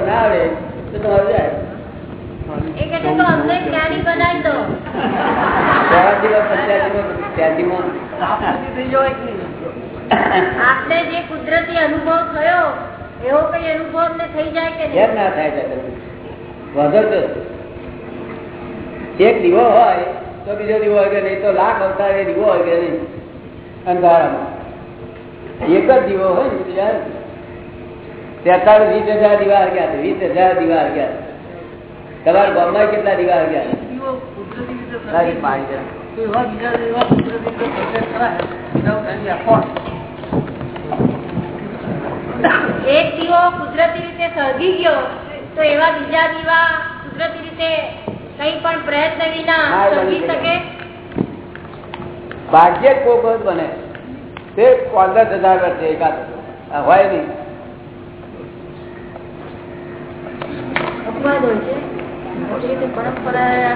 ના આવડે તો તમારું જાય. એ કહે છે તો અમને જ્ઞાની બનાવી દો. ચોરાસીમાં પંચ્યાસીમાં ત્યાસીમાં આપને જે કુદરતી અનુભવ થયો એવો કઈ અનુભવ અમને થઈ જાય કે કેમ ના થાય છે એક દીવો હોય તો બીજો દીવો હોય કે નહીં તો લાખ અવતાર એ દીવો હોય કે નહીં? અંધારામાં. એક જ દીવો હોય ને બીજા તેતાળીસ વીસ હજાર દીવા ગયા છે વીસ હજાર દીવા ગયા તમારા ગામમાં કેટલા દીવા ગયા એક દીવો કુદરતી રીતે સળગી ગયો તો એવા બીજા દીવા કુદરતી રીતે કઈ પણ પ્રયત્ન વિના સળગી શકે. ભાગ્ય જ કોક બને. તે પંદર હજાર વર્ષે એકાદ. હોય નહીં. અપવાદ હોય છે. મોટી રીતે પરંપરા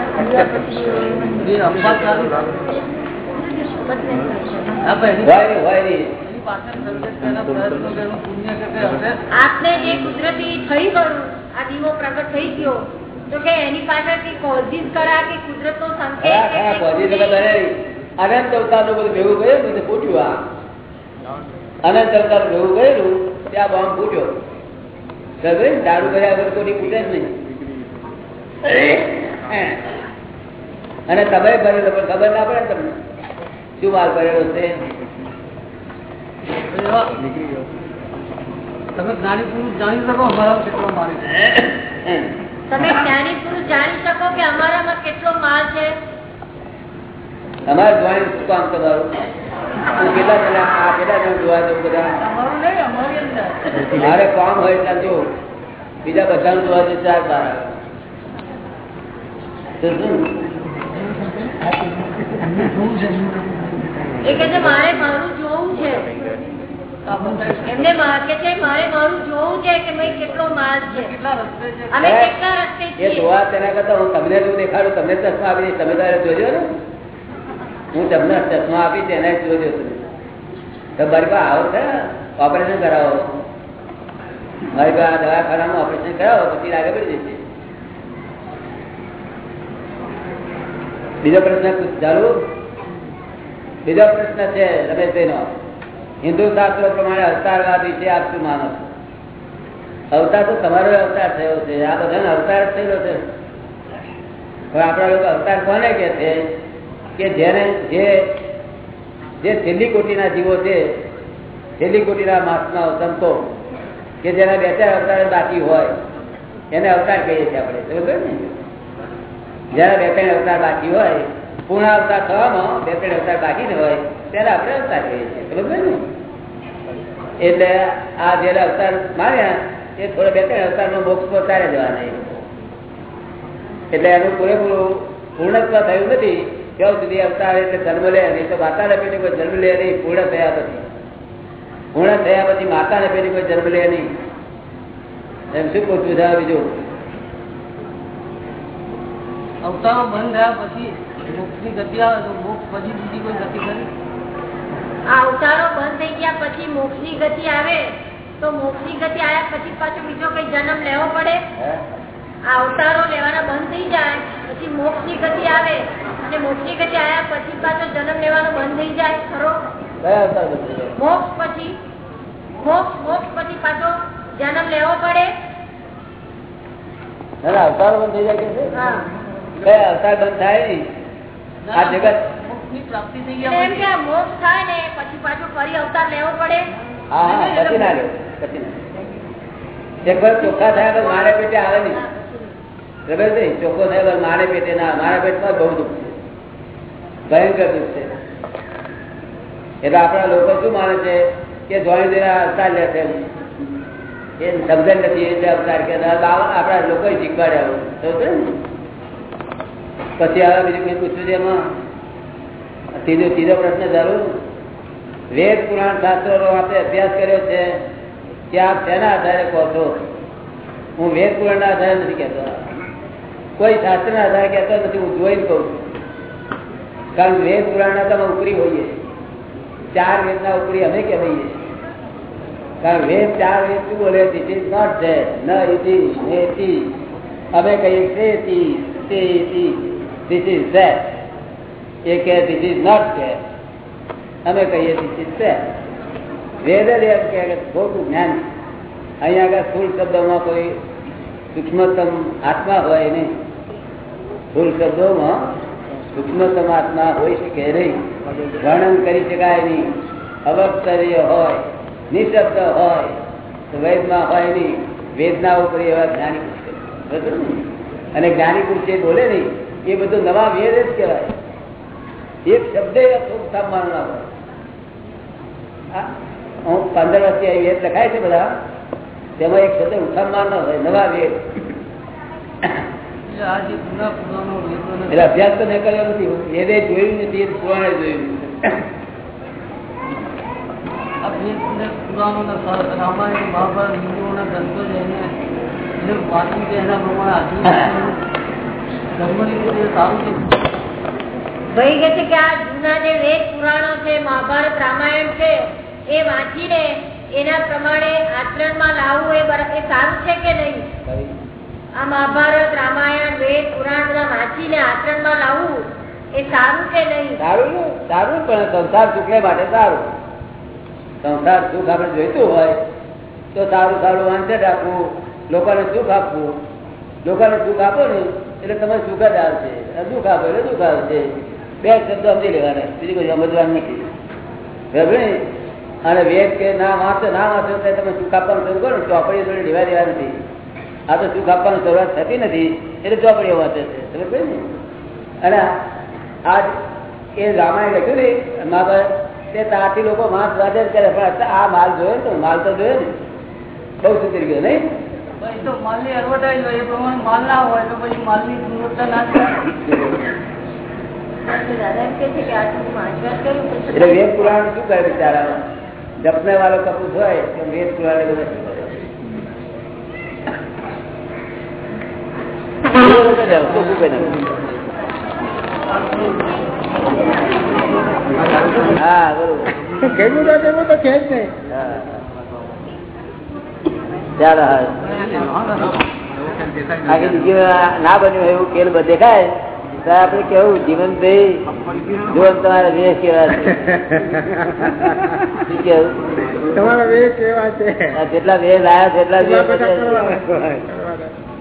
આપને જે કુદરતી થઈ ગયું આ દીવો પ્રગટ થઈ ગયો તો કે એની પાછળથી કોઝિસ કરા કે કુદરત નો સંકેત અનંત અવતાર અવતારનું બધું ભેગું ગયું ને પૂછ્યું આ. અનંત અવતાર ભેગું ગયેલું ત્યાં બોમ્બ ફૂટ્યો ને? દારૂ કર્યા વગર કોઈ પૂછે જ નહીં. અને તમે ભરેલો પણ ખબર ના પડે તમને. શું માલ ભરેલો છે? તમે જ્ઞાની પુરુષ જાણી શકો અમારા કેટલો મારે તમે જ્ઞાની પુરુષ જાણી શકો કે અમારામાં કેટલો માલ છે? તમારે જોવાનું શું કામ તમારું? કેટલા જણા કેટલા જણા જોવા જવું બધા? અમારું નહીં અમારી અંદર. મારે કામ હોય ત્યાં જો. બીજા બધાનું જોવા જવું ચાર બાર આવે. શું? મારે મારું જોવું છે. એમને કે છે મારે મારું જોવું છે કે ભાઈ કેટલો માલ છે? કેટલા રસ્તે છે અમે કેટલા રસ્તે એ જોવા તેના કરતા હું તમને જો દેખાડું? તમને ચશ્મા આપી તમે તારે જોજો ને. હું તમને ચશ્મા આપી તેને જોજો તમે. તો મારી પાસે આવો છે ઓપરેશન કરાવો. મારી પાસે દવાખાનામાં ઓપરેશન કરાવો પછી આગળ પડી જશે. બીજો પ્રશ્ન ચાલુ બીજો પ્રશ્ન છે રમેશભાઈ નો હિન્દુ શાસ્ત્રો પ્રમાણે અવતારવાદ વિશે આપ શું માનો છો? અવતાર તો તમારો અવતાર થયો છે, આ બધાનો અવતાર જ થયેલો છે. પણ આપણા લોકો અવતાર કોને કે છે? કે જેને, જે જે છેલ્લી કોટીના જીવો છે છેલ્લી કોટીના માસના સંતો, કે જેના બે ચાર અવતાર બાકી હોય, એને અવતાર કહીએ છીએ આપણે. બરાબર ને? જયારે બે ત્રણ અવતાર બાકી હોય પૂર્ણ અવતાર થવામાં બે ત્રણ અવતાર બાકી હોય, ત્યારે આપણે અવતાર કહીએ છીએ. ને? એટલે આ જયારે અવતાર માર્યા, એ થોડા બે ત્રણ અવતારમાં મોક્ષ પહોંચાડે જવાના એટલે એનું પૂરેપૂરું પૂર્ણત્વ થયું નથી. ત્યાં સુધી અવતાર એટલે જન્મ લે, નહીં તો માતાને પેલી કોઈ જન્મ લે નહીં, પૂર્ણ થયા પછી. પૂર્ણ થયા પછી માતાના પેલી કોઈ જન્મ લે નહીં. એમ શું પૂછવું હવે બીજું? અવતારો બંધ થયા પછી મોક્ષની ગતિ આવે તો મોક્ષ પછી બીજી કોઈ ગતિ કરી અવતારો બંધ થઈ ગયા પછી મોક્ષની ગતિ આવે તો મોક્ષની ગતિ આવ્યા પછી પાછો બીજો કઈ જન્મ લેવો પડે? અવતારો લેવાના બંધ થઈ જાય પછી મોક્ષની ગતિ આવે અને મોક્ષની ગતિ આવ્યા પછી પાછો જન્મ લેવાનો બંધ થઈ જાય ખરો? અવતાર? મોક્ષ પછી મોક્ષ મોક્ષ પછી પાછો જન્મ લેવો પડે? ના, બંધ થઈ જાય કે અવતાર બંધ થાય નહીં. આ જગત. પ્રાપ્તિ થઈ ગયા એમ કે પછી આ મોક્ષ થાય ને પછી પાછો ફરી અવતાર લેવો પડે. હા હા પછી ના લે પછી ના એક વાર ચોખ્ખા થયા પછી મારે પેટે આવે નહીં. રમેશભાઈ ચોખ્ખો થયા મારે પેટે ના મારા પેટમાં બહુ દુઃખ છે. ભયંકર દુઃખ છે. એટલે આપણા લોકો શું માને છે? કે જોઈ દેના અવતાર લે છે એ સમજણ નથી એટલે અવતાર કે આપણા લોકો શીખવાડ્યા હોય. ને? પછી આવે બીજું કઈ પૂછ્યું છે એમાં? ત્રીજો ત્રીજો પ્રશ્ન જરૂર વેદ પુરાણ શાસ્ત્રો નો આપણે અભ્યાસ કર્યો છે. કે આપ શેના આધારે કહો છો? હું વેદ પુરાણ ના આધારે નથી કહેતો. કોઈ શાસ્ત્ર ના આધારે કહેતો નથી, હું જોઈને કહું કારણ વેદ પુરાણ ના તમે ઉપરી હોઈએ. ચાર વેદ ના ઉપરી અમે કહેવાઈએ. કારણ વેદ ચાર વેદ શું બોલે? ધીસ ઇઝ નોટ ધેટ ન ઇતિ ઇઝ અમે કહીએ તે ધીસ ઇઝ ધેટ એ કે ધીસ ઇઝ નોટ છે અમે કહીએ ધીસ ઇઝ છે વેદલ એમ કે ખોટું જ્ઞાન અહીંયા આગળ સ્થૂળ શબ્દોમાં કોઈ સૂક્ષ્મતમ આત્મા હોય નહીં. સ્થૂળ શબ્દોમાં સૂક્ષ્મતમ આત્મા હોઈ શકે નહીં. વર્ણન કરી શકાય નહીં. અવસ્તરીય હોય, નિશબ્દ હોય વેદમાં હોય નહીં. વેદના ઉપર એવા જ્ઞાની પુરુષ અને જ્ઞાની પુરુષ બોલે નહીં. એ બધું નવા વેદ જ કહેવાય. એક શબ્દ સામાન ના હોય. હું? પંદર વર્ષથી આવી લખાય છે બધા. તેમાં એક શબ્દ ઉઠાવમાં ન હોય નવા એટલે એટલે અભ્યાસ તો મેં કર્યો નથી વેદે જોયું નથી એ પુરાણે જોયું પુરાણો રામાયણ મહાભારત હિન્દુઓના ગ્રંથો એને એને વાંચી એના પ્રમાણે ભાઈ કે છે કે આ જૂના જે વેદ પુરાણો છે મહાભારત રામાયણ છે એ વાંચીને એના પ્રમાણે આચરણમાં લાવવું એ બરાબર સારું છે કે નહીં? આ મહાભારત રામાયણ વેદ પુરાણ બધા વાંચીને આચરણમાં લાવવું એ સારું કે નહીં? સારું સારું પણ સંસાર સુખને માટે સારું. સંસાર સુખ આપણે જોઈતું હોય તો સારું સારું વાંચે રાખવું લોકોને સુખ આપવું. લોકોને સુખ આપો ને એટલે તમે સુખ જ આવશે દુઃખ આપો, એટલે દુઃખ આવશે બે શબ્દ સમજી લેવાના. બીજું કોઈ સમજવાનું નથી. બરાબર? અને વેદ કે ના વાંચો ના વાંચો ત્યારે તમે સુખ આપવાનું શરૂ કરો. ચોપડીઓ થોડી લેવા દેવા નથી. આ તો સુખ આપવાની શરૂઆત થતી નથી. એટલે ચોપડીઓ વાંચે છે. સમજ ને અને આજ એ રામાયણ લખ્યું ને મહાભારત તે ત્યાંથી લોકો માસ વાંચે કરે, પણ આ માલ જોયો ને તો માલ તો જોયો ને. બહુ સુધરી ગયો, નહીં? ભાઈ તો માલની એડવર્ટાઈઝ હોય એ પ્રમાણે માલ ના હોય તો પછી માલની ગુણવત્તા ના એટલે વેદ પુરાણ શું કરે બિચારા જપને વાળો કપૂસ હોય તો વેદ પુરાણ એ કહી? હા બરોબર. કેવું તો જ નહીં હા. ચાલો હા આખી બીજી વાર ના બન્યું એવું કેલ દેખાય. તો આપણે કેવું જીવનભાઈ જો તમારે વેહ કેવા છે. તમારા વેગ કેવા છે. જેટલા વેહ લાયા છે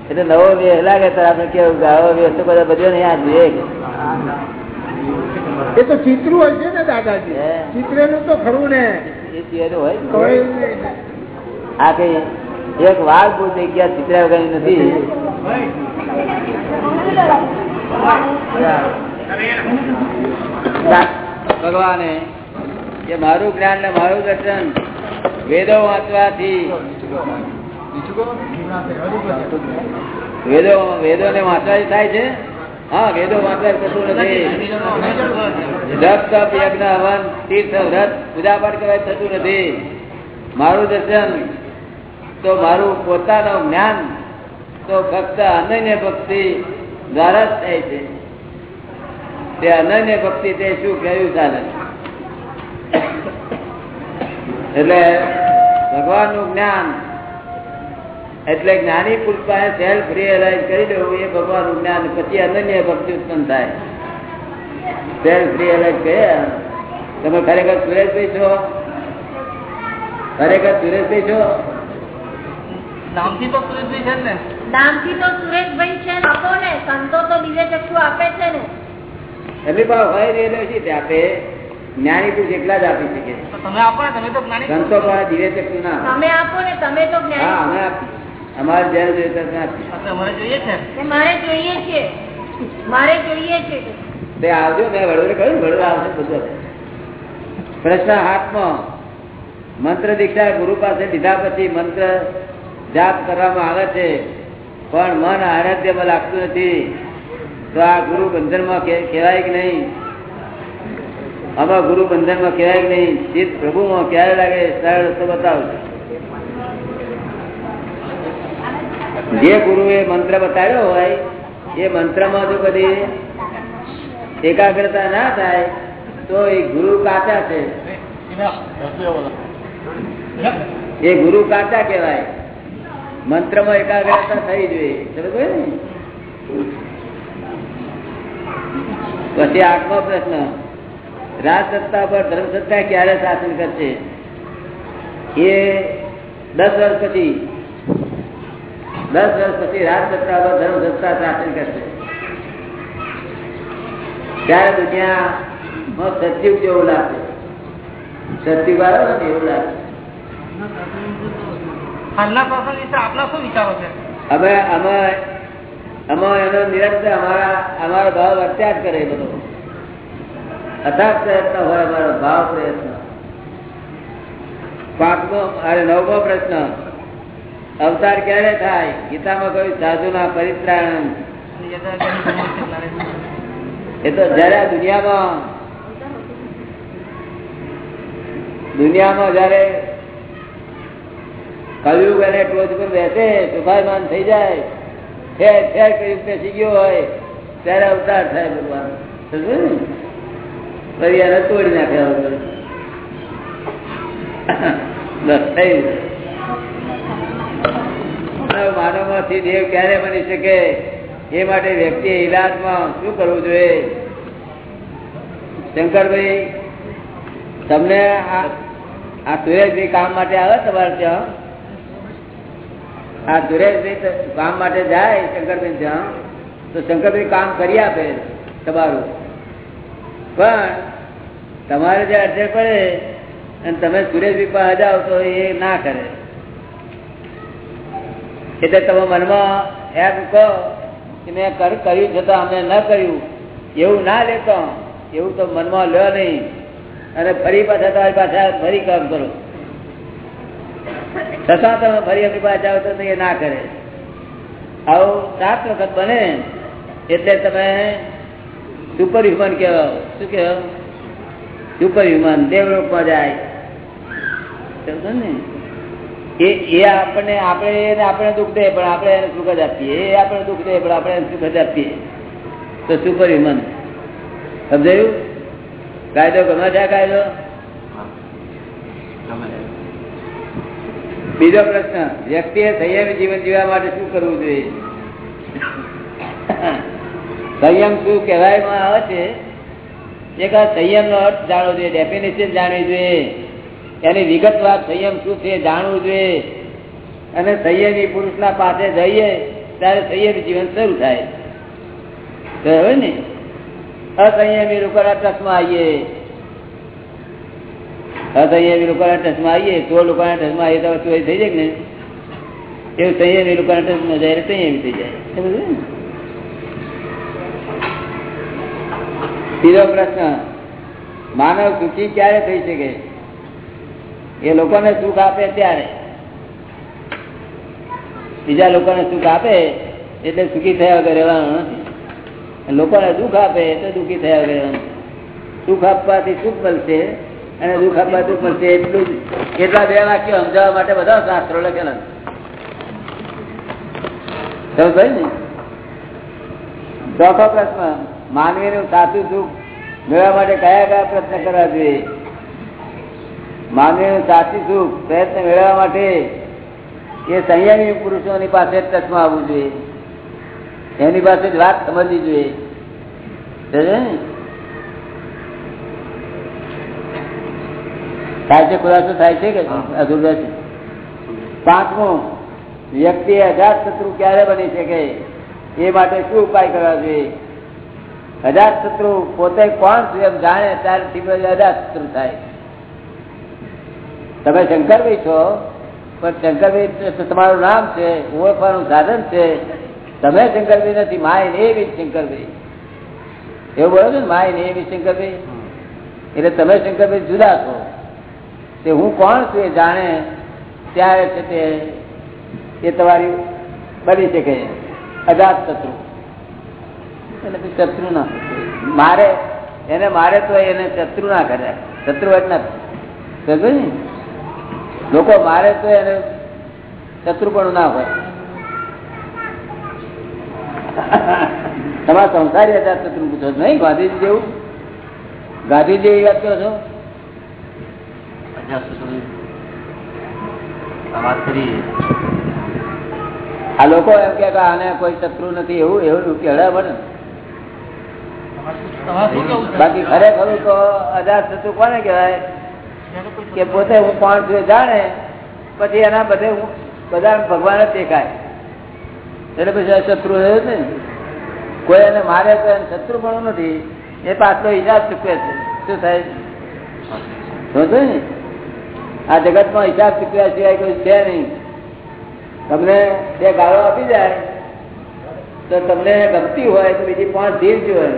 એટલા નવો વેહ લાગે તો આપણે કેવું ગાવો વેહ તો બધા બધો નહીં આ વેહ એ તો ચિત્રું હોય છે ને દાદાજી. ચિત્રનું તો ખરું ને. એ હોય. આ કઈ એક બહુ જગ્યા ચિત્રા વગરની નથી? ભગવાને, કે મારું જ્ઞાન ને મારું દર્શન વેદો વાંચવાથી વેદો વેદો ને વાંચવાથી થાય છે? હા, વેદો વાંચવા કશું નથી. જપ તપ યજ્ઞ હવન તીર્થ, વ્રત પૂજા પાઠ કરવા થતું નથી. મારું દર્શન તો મારું પોતાનું જ્ઞાન તો ફક્ત અનન્ય ભક્તિ દ્વારા જ થાય છે. તે અનન્ય ભક્તિ તે શું કહ્યું ચાલે એટલે ભગવાનનું જ્ઞાન, એટલે જ્ઞાની પુરુષ સેલ્ફ રિયલાઇઝ કરી દેવું, એ ભગવાનનું જ્ઞાન, પછી અનન્ય ભક્તિ ઉત્પન્ન થાય. સેલ્ફ રિયલાઇઝ કહ્યા તમે ખરેખર સુરેશભાઈ છો? ખરેખર સુરેશભાઈ છો? નામથી તો સુરેશભાઈ છે ને. નામથી તો સુરેશભાઈ છે આપો ને સંતો તો દિવ્ય ચક્ષુ આપે છે ને. એમની પાસે હોય રહેલો છે તે આપે? જ્ઞાની પુરુષ એકલા જ આપી શકે. તમે આપો ને તમે તો જ્ઞાની સંતો પાસે દિવ્ય ચક્ષુ ના તમે આપો ને તમે તો હા અમે આપી અમારે જ્યારે જોઈએ ત્યારે આપીએ. અમારે જોઈએ છે. મારે જોઈએ છે. મારે જોઈએ છે. તે આવજો મેં વડોદરે કહ્યું વડોદરા આવશે બધું પ્રશ્ન હાથમાં. મંત્ર દીક્ષા ગુરુ પાસે લીધા પછી મંત્ર જાપ કરવામાં આવે છે પણ મન આરાધ્યમાં લાગતું નથી. તો આ ગુરુ બંધનમાં કહેવાય કે નહીં? આમાં ગુરુ બંધનમાં કહેવાય કે નહીં? ચિત્ત પ્રભુમાં ક્યારે લાગે? સરળ રસ્તો બતાવશે જે ગુરુએ મંત્ર બતાવ્યો હોય એ મંત્રમાં જો કદી એકાગ્રતા ના થાય તો એ ગુરુ કાચા છે. એ ગુરુ કાચા કહેવાય. મંત્રમાં એકાગ્રતા થઈ જોઈએ. પછી આઠમો પ્રશ્ન. રાજ સત્તા પર ધર્મ ક્યારે શાસન કરશે? એ દસ વર્ષ પછી. દસ વર્ષ પછી રાજ સત્તા પર ધર્મ સત્તા શાસન કરશે. ત્યારે દુનિયામાં સચિવ જેવું લાગશે. સચિવ વાળો ને એવું લાગશે. અમે અમે અમે એનો નિરંતર અમારા અમારો ભાવ વર્ત્યા જ કરે બધો. અથાગ પ્રયત્ન હોય અમારો ભાવ પ્રયત્ન. પાંચમો અરે નવમો પ્રશ્ન અવતાર ક્યારે થાય? ગીતામાં કહ્યું સાધુના પરિત્રાણ એ તો જયારે દુનિયામાં દુનિયામાં જયારે કલયુગ અને ટોચ પર બેસે, સુભાયમાન થઈ જાય. ઠેર ઠેર કયું બેસી ગયો હોય, ત્યારે અવતાર થાય ભગવાન ફરી એને તોડી બસ માનવમાંથી દેવ ક્યારે બની શકે? એ માટે વ્યક્તિ ઈલાજમાં શું કરવું જોઈએ? શંકરભાઈ, તમને આ સુરેશભાઈ કામ માટે આવે તમારે ત્યાં? આ સુરેશભાઈ કામ માટે જાય શંકરભાઈ જ્યાં તો શંકરભાઈ કામ કરી આપે તમારું. પણ તમારે જે અડચણ પડે અને તમે સુરેશભાઈ પાસે જાઓ તો એ ના કરે. એટલે તમે મનમાં એમ કહો કે મેં કર્યું છતાં અમે ન કર્યું. એવું ના લેતો. એવું તો મનમાં લ્યો નહીં. અને ફરી પાછા તમારી પાછા ફરી કામ કરો. છતાં તમે ફરી આપણી પાસે જાઓ તો એ ના કરે. આવું સાત વખત બને એટલે તમે સુપર હ્યુમન કહેવાય શું કહેવાય સુપર હ્યુમન દેવલોકમાં જાય. ને? એ એ આપણને, આપણે એને આપણે દુઃખ દે, પણ આપણે એને સુખ જ આપીએ. એ આપણે દુઃખ દે, પણ આપણે એને સુખ જ આપીએ. તો સુપર હ્યુમન સમજાયું? કાયદો ગમે છે કાયદો. બીજો પ્રશ્ન, વ્યક્તિએ સંયમી જીવન જીવવા માટે શું કરવું જોઈએ? સંયમ શું કહેવાયમાં આવે છે? એક આ સંયમનો અર્થ જાણવો જોઈએ ડેફિનેશન જાણવી જોઈએ. એની વિગતવાર સંયમ શું છે જાણવું જોઈએ. અને સંયમી પુરુષના પાસે જઈએ, ત્યારે સંયમી જીવન શરૂ થાય. ને, અસંયમી લોકોના ટચમાં આવીએ. અસંયમી લોકોના ટચમાં આવીએ, તો લોકોના ટચમાં આવીએ તો ચોરી થઈ જાય ને એવું સંયમી લોકોના ટચમાં જાય એટલે સંયમી થઈ જાય. સમજ્યું પ્રશ્ન. માનવ સુખી ક્યારે થઈ શકે? એ લોકોને સુખ આપે ત્યારે. બીજા લોકોને સુખ આપે એટલે સુખી થયા વગર રહેવાનું નથી. લોકોને દુઃખ આપે એટલે દુઃખી થયા વગર રહેવાનું સુખ આપવાથી સુખ મળશે. અને દુઃખ આપવા દુઃખ મળશે એટલું જ, એટલા બે વાક્યો સમજાવવા માટે બધા શાસ્ત્રો લખેલા સમજાય ને? ચોથો પ્રશ્ન, માનવીનું સાચું સુખ મેળવવા માટે કયા કયા પ્રયત્ન કરવા જોઈએ? માનવીનું સાચું સુખ પ્રયત્ન મેળવવા માટે એ સંયમી પુરુષોની પાસે જ ટચમાં આવવું જોઈએ. એની પાસે જ વાત સમજવી જોઈએ સમજ્યા ને? થાય છે ખુલાસો થાય છે કે અધૂરો છે? પાંચમું વ્યક્તિ અજાત શત્રુ ક્યારે બની શકે? એ માટે શું ઉપાય કરવા જોઈએ? અજાત શત્રુ પોતે કોણ સ્વયં જાણે ત્યારે પછી અજાત શત્રુ થાય. તમે શંકરભાઈ છો પણ શંકરભાઈ તમારું નામ છે ઓળખવાનું સાધન છે. તમે શંકરભાઈ નથી માય ને એવી શંકરભાઈ. એવું બોલો છો ને માય ને એવી શંકરભાઈ? એટલે તમે શંકરભાઈ જુદા છો. તે હું કોણ છું એ જાણે ત્યારે છે તે, એ તમારી બની શકે અજાત શત્રુ. એટલે શત્રુ ના મારે, એને મારે તો એને શત્રુ ના કરે. શત્રુ જ ના ને? લોકો મારે તો એને શત્રુ પણ ના હોય. તમારા સંસારી હતા શત્રુ પૂછો નહીં? ગાંધીજી જેવું? ગાંધીજી જેવી વાત કરો છો? આ લોકો એમ કે આને કોઈ શત્રુ નથી, એવું એવું કહેવાય બને. બાકી ખરેખર તો અજાત શત્રુ કોને કહેવાય? કે પોતે હું કોણ છું જાણે, પછી એના બધે હું બધા ભગવાન જ દેખાય. એટલે પછી શત્રુ રહ્યો ને કોઈ એને મારે તો એને શત્રુ પણ નથી. એ પાછલો હિસાબ ચૂકવે છે. શું થાય? ને? આ જગતમાં હિસાબ ચૂકવ્યા સિવાય કોઈ છે નહીં. તમને બે ગાળો આપી જાય, તો તમને ગમતી હોય તો બીજી પાંચ ધીર જોઈએ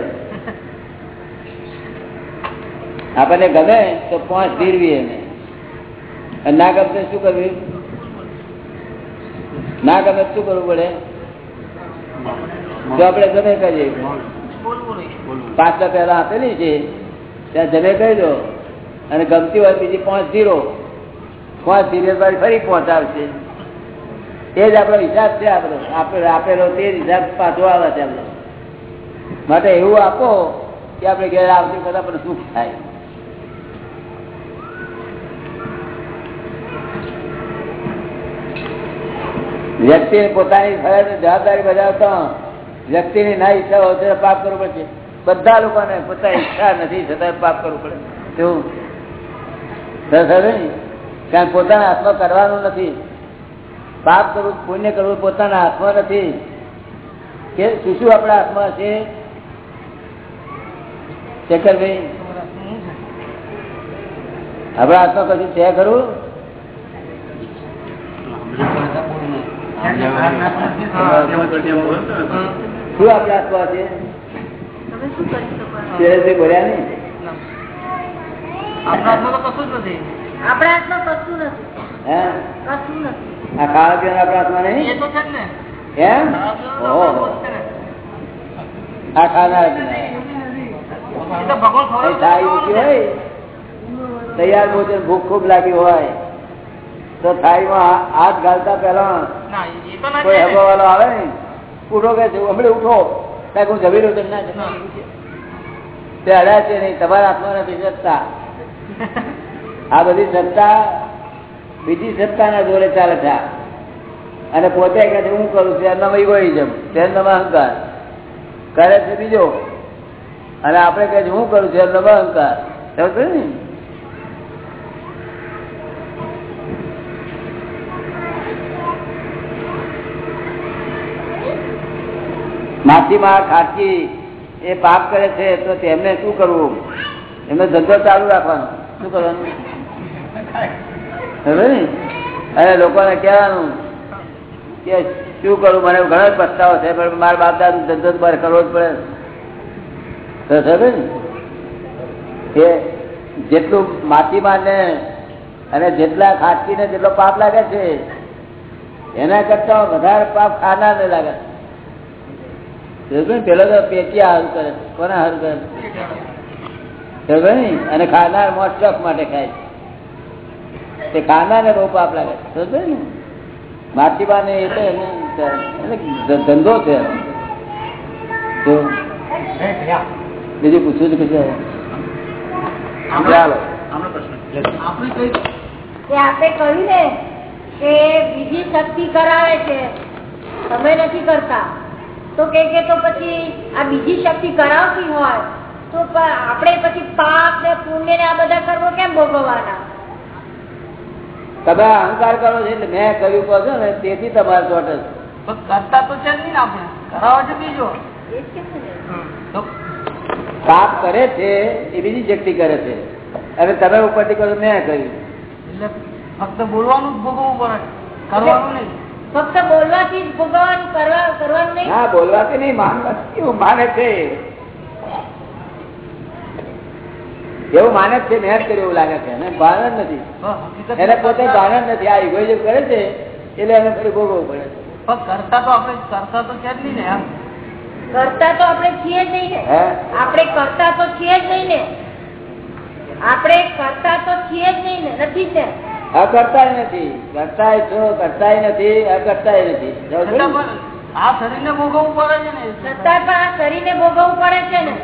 આપણને ગમે તો પાંચ ધીરવી એને. ના ગમે શું કરવી? ના ગમે શું કરવું પડે? જો આપણે જમે કરીએ. પાંચટા પહેલા આપેલી છે, ત્યાં જમે કહી દો. અને ગમતી હોય બીજી પાંચ જીરો પાંચ સિરિયલ વાળી ફરી પહોંચાડશે. એ જ આપણો હિસાબ છે આપણો. આપેલો તે જ હિસાબ પાછો આવે છે આપણો માટે એવું આપો કે આપણે ઘેર આવતી બધા પણ સુખ થાય. વ્યક્તિ પોતાની ફરજ જવાબદારી બજાવતા વ્યક્તિની ના ઈચ્છા હોય તો પાપ કરવું પડશે. બધા લોકોને પોતાની ઈચ્છા નથી છતાં પાપ કરવું પડે. સરસ ને? કારણ પોતાના હાથમાં કરવાનું નથી. પાપ કરવું પુણ્ય કરવું પોતાના હાથમાં નથી. કે શું શું આપણા હાથમાં છે શેખરભાઈ? આપણા હાથમાં કશું છે ખરું? શું આપણા હાથમાં છે બોલ્યા નહીં? આપણા હાથમાં તો કશું જ નથી. આપણા હાથમાં કશું નથી. હે? કશું નથી. આ ખાવા પીવાના આપણા હાથમાં એ તો છે ને. એમ ઓહો. આ ખાનાર જ નહીં. એ તો ભગવાન એ થાળી મૂકી હોય. તૈયાર ભોજન ભૂખ ખૂબ લાગી હોય. તો થાળીમાં હાથ ઘાલતા પહેલા ના એ તો ના કોઈ છે વાળો આવે ને ઉઠો કે છે હમણાં ઉઠો. ત્યાં હું જમી રહ્યો તમને ના છે. તે અડાય છે નહીં તમારા હાથમાં નથી સત્તા આ બધી સત્તા બીજી સત્તાના જોડે ચાલે છે. અને પોતે કહે છે, હું કરું છું, એમનામાં ઇગોઇઝમ તેમનામાં અહંકાર. કરે છે બીજો. અને આપણે કહે છે, હું કરું છું, એમનામાં અહંકાર. સમજ ને? માછીમાર ખાટકી એ પાપ કરે છે, તો તેમને શું કરવું? એમનો ધંધો ચાલુ રાખવાનો. શું કરવાનું? અને લોકોને કહેવાનું કે શું કરું? મને ઘણો જ પસ્તાવો છે, પણ મારા બાપ દાદા ધંધો તો કરવો જ પડે. ને? એ જેટલું માછીમારને અને જેટલા ખાટકીને જેટલો પાપ લાગે છે, એના કરતા વધારે પાપ ખાનારને લાગે છે. પેલો તો પેટી હારું કરે કોને હારું કરે? અને ખાનાર મોસ્ટફ માટે ખાય છે. તે ખાનાર ને રોપ આપ લાગે ને? માછીમાર ને એ તો એને ધંધો છે બીજું પૂછવું છે કશું ચાલો. કે આપણે કહ્યું ને કે બીજી શક્તિ કરાવે છે, તમે નથી કરતા. તો કે કે તો પછી આ બીજી શક્તિ કરાવતી હોય, તો આપણે પછી પાપ ને પુણ્ય ને આ બધા કરવો કેમ ભોગવવાના? તમે અહંકાર કરો છો એટલે મેં કર્યું કહો છો ને તેથી તમારે ચોટે છે કરતા તો છે નહીં આપણે. કરાવવા છે બીજો. જ પાપ કરે છે એ બીજી શક્તિ કરે છે. અને તમે ઉપરથી કરો મેં કર્યું. એટલે ફક્ત બોલવાનું જ ભોગવવું પડે. કરવાનું નહીં. ફક્ત બોલવાથી જ ભોગવવાનું કરવા કરવાનું નહીં? હા બોલવાથી નહીં માનવાથી માને છે. એવું માને છે મહેનત જ એવું લાગે છે. એને ભાન જ નથી. એને પોતે ભાન જ નથી. આ ઇગોઇઝમ કરે છે એટલે એને ફરી ભોગવવું પડે છે. કરતા તો આપણે કરતા તો છે જ નહીં ને કરતા તો આપણે છીએ જ નહીં ને. આપણે કરતા તો છીએ જ નહીં ને. આપણે કરતા તો છીએ જ નહીં ને. નથી છે. અકર્તા નથી. કરતા છો કરતાય નથી અકર્તા નથી. આ શરીર ને? ભોગવવું પડે છે ને. છતાંય પણ આ શરીરને ભોગવવું પડે છે ને.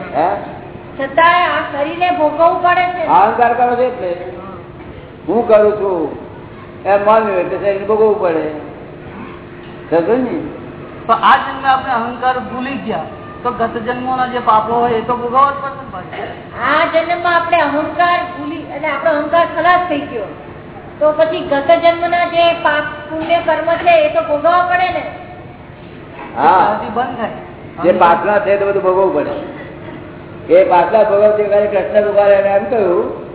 હે છતાંય આ શરીરને ભોગવવું પડે છે. ને. અહંકાર કરો છો એટલે? હું કરું છું? એ માન્યું એટલે શરીર ભોગવવું પડે. સમજો ને? તો આ જન્મે આપણે અહંકાર ભૂલી ગયા. તો ગત જન્મોના જે પાપો હોય એ તો ભોગવવા જ પડશે. આ જન્મમાં આપણે અહંકાર ભૂલી એટલે આપણો અહંકાર ખલાસ થઈ ગયો. તો પછી ગત જન્મના જે પાપ પુણ્ય કર્મ છે એ તો ભોગવવા પડે ને? હા. બંધ થાય. જે પાછલા છે તો બધું ભોગવવું પડે. એ પાછલા ભગવતી વખતે કૃષ્ણ ભગવાન એને એમ કહ્યું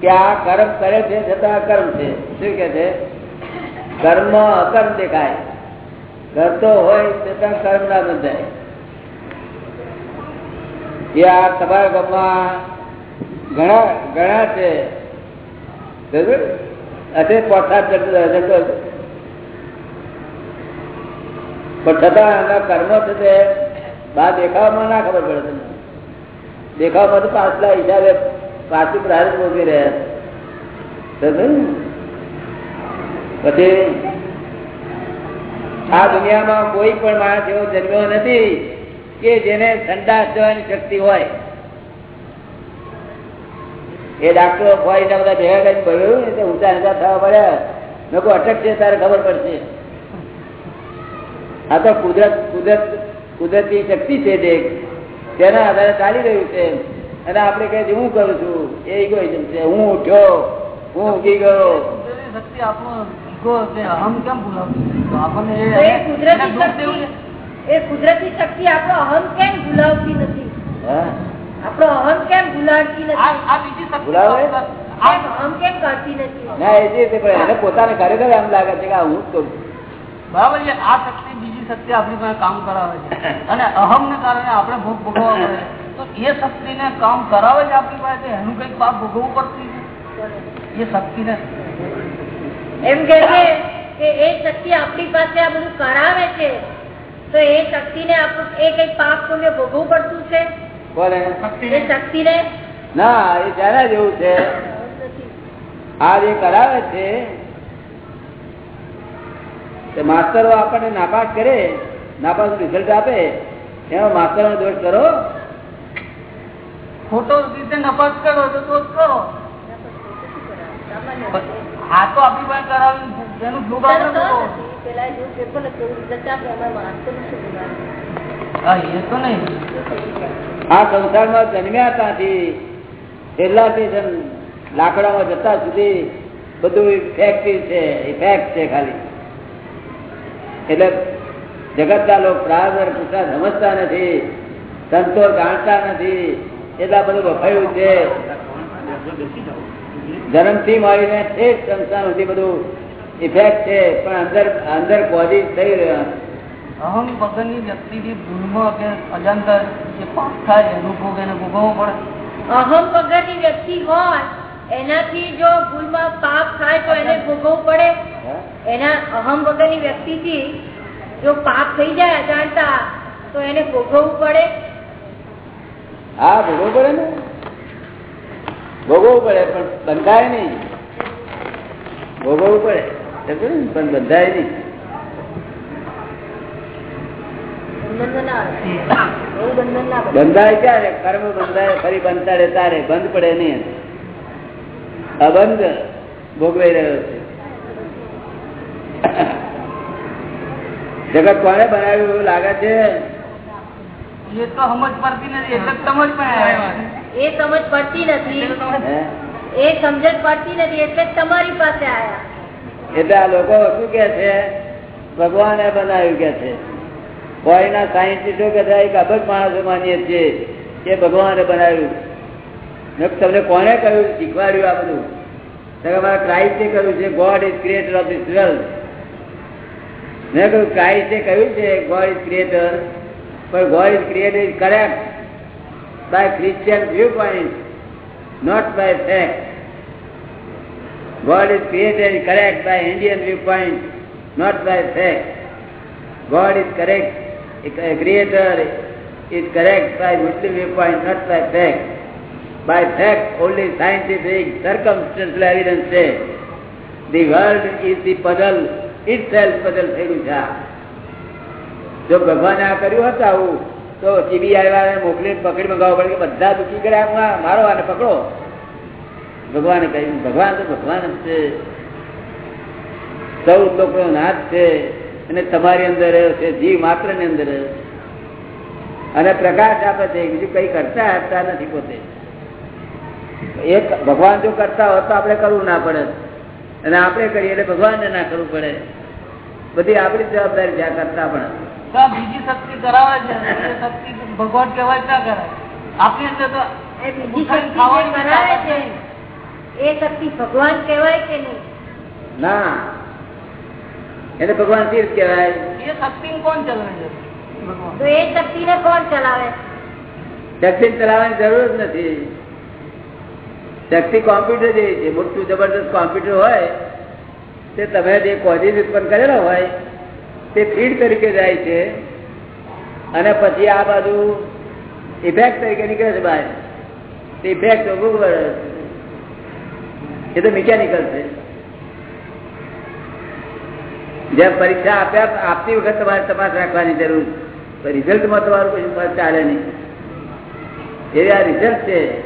કે આ કર્મ કરે છે, છતાં અકર્મ છે. શું કે છે? કર્મ અકર્મ દેખાય. કરતો હોય, છતાં કર્મ ના બંધાય. એ આ તમારા ગામમાં ઘણા ઘણા છે? હશે જતો જતો પણ છતાં એના કર્મ છે બા દેખાવામાં ના ખબર પડે તમને. દેખાવામાં તો પાછલા હિસાબે પાછું પ્રાર્થ મોકલી રહ્યા? પછી આ દુનિયામાં કોઈ પણ માણસ એવો જન્મ્યો નથી કે જેને સંદાસ જવાની શક્તિ હોય. એ ડાક્ટરો એના બધા ભેગા કરીને ભર્યું ને ઊંચા ઊંચા થવા પડ્યા. લોકો અટકશે ત્યારે ખબર પડશે. આ તો કુદરત કુદરત કુદરતી શક્તિ છે તે તેના આધારે ચાલી રહ્યું છે અને આપણે કહે છે હું કરું છું? એ ઇગોઇઝમ છે. હું ઉઠ્યો? હું ઉગી ગયો? કુદરતી શક્તિ આપણો ઈગો અહમ કેમ ભૂલાવતી તો આપણને એ- કુદરતી દુઃખ દેવું છે. શક્તિ એ કુદરતી શક્તિ આપણો અહમ કેમ ભૂલાવતી નથી? હા. આપણો અહમ કેમ ભૂલાવતી આ નથી? આ બીજી ભૂલાવે? કેમ અહમ કેમ કરતી નથી? ના એ પોતાને ખરેખર એમ લાગે છે કે આ હું જ કરું છું. બરાબર છે. આ શક્તિ શક્તિ આપણી પાસે કામ કરાવે છે. અને અહમ ને કારણે આપણે ભોગ ભોગવવા પડે તો એ શક્તિને કામ કરાવે છે આપણી પાસે એનું કંઈક પાપ ભોગવવું પડતી એ શક્તિ ને એમ કે છે એ શક્તિ આપણી પાસે આ બધું કરાવે છે તો એ શક્તિ ને એ કઈ પાપ પુણ્ય ભોગવવું પડતું છે? કોને શક્તિ ને ના એ જરા જેવું છે. આ જે કરાવે છે માસ્તરો આપણને નાપાસ કરે નાપાસ રિઝલ્ટ આપે એમાં માસ્તરો દોષ કરો. ખોટો રીતે નાપાસ કરો તો દોષ કરો. આ તો આપણી પાસે કરાવી એનું ભોગ. હા એ આ સંસારમાં જન્મ્યા ત્યાંથી છેલ્લાથી લાકડામાં જતા સુધી બધું ઇફેક્ટિવ છે ઇફેક્ટ છે ખાલી. એટલે જગતના લોકો પ્રાર્થના પૂછા સમજતા નથી સંતો જાણતા નથી એટલા બધું વફાયું છે. જન્મથી મળીને ઠેઠ સંસાર સુધી બધું ઇફેક્ટ છે પણ અંદર અંદર બોધી થઈ રહ્યા અહમ વગરની વ્યક્તિની ભૂલમાં કે અજાણતા જે પાપ થાય એનું ભોગ એને ભોગવવો પડે. અહમ વગરની વ્યક્તિ હોય એનાથી જો ભૂલમાં પાપ થાય તો એને ભોગવવું પડે? એના અહમ વગરની વ્યક્તિથી જો પાપ થઈ જાય અજાણતા તો એને ભોગવવું પડે? હા ભોગવવું પડે ને. ભોગવવું પડે પણ બંધાય નહીં. ભોગવવું પડે. પણ બંધાય નહીં. બંધાય ક્યારે? કર્મ બંધાય ફરી બંધાડે તારે. બંધ પડે નહીં. અબંધ ભોગવાઈ રહ્યો છે. જગત કોને બનાવ્યું એવું લાગે છે? એ તો સમજ પડતી નથી એટલે જ સમજ પણ એ સમજ પડતી નથી. એ સમજણ પડતી નથી એટલે તમારી પાસે આયા. એટલે આ લોકો શું કે છે? ભગવાને બનાવ્યું કે છે. ફોરીના સાયન્ટિસ્ટો કે એક અબજ માણસો માનીએ છીએ કે ભગવાને બનાવ્યું. મેં તમને કોને કહ્યું? શીખવાડ્યું આ બધું. મારા ક્રાઇસ્ટે કહ્યું છે God is creator of this world મેં કહ્યું ક્રાઇસ્ટે કહ્યું છે ગોડ ઇઝ ક્રિએટર પણ God is creator is correct by Christian view point not by fact God is created correct by Indian viewpoint, not by fact. God is correct, a creator is correct by Muslim viewpoint, not by fact. By fact, only scientific, circumstantial evidence say the world is the puzzle થયેલું છે. જો ભગવાને આ કર્યું હતું આવું, તો CBI વાળાને મોકલીને પકડી મંગાવવા પડે કે બધા દુઃખી કર્યા મારો આને પકડો. ભગવાને કહ્યું, ભગવાન તો ભગવાન જ છે. સૌ લોકો નાથ છે અને તમારી અંદર છે, જીવ માત્રની અંદર અને પ્રકાશ આપે છે, બીજું કઈ કરતા આપતા નથી પોતે. એક ભગવાન જો કરતા હોત તો આપણે કરવું ના પડે. અને આપણે કરીએ એટલે ભગવાનને ના કરવું પડે. બધી આપણી જવાબદારી જ્યાં કરતા પણ. બીજી શક્તિ કરાવે છે. એ શક્તિ ભગવાન કહેવાય ના કરે. આપણી અંદર તો એ શક્તિ શક્તિ ભગવાન કહેવાય કે નહીં? ના. એને ભગવાન તીર્થ કહેવાય. એ શક્તિ કોણ ચલાવે છે? તો એ શક્તિને કોણ ચલાવે? શક્તિ ચલાવવાની જરૂર જ નથી. શક્તિ કોમ્પ્યુટર જેવી છે મોટું જબરદસ્ત કોમ્પ્યુટર હોય, તે તમે જે કોઝિસ ઉત્પન્ન કરેલો હોય, તે ફીડ તરીકે જાય છે. અને પછી આ બાજુ ઇફેક્ટ તરીકે નીકળે છે બહાર. તે ઇફેક્ટ એ તો મિકેનિકલ છે. જેમ પરીક્ષા આપ્યા, આપતી વખત તમારે તપાસ રાખવાની જરૂર રિઝલ્ટમાં તમારું કશું ચાલે નહીં. એવી આ રિઝલ્ટ છે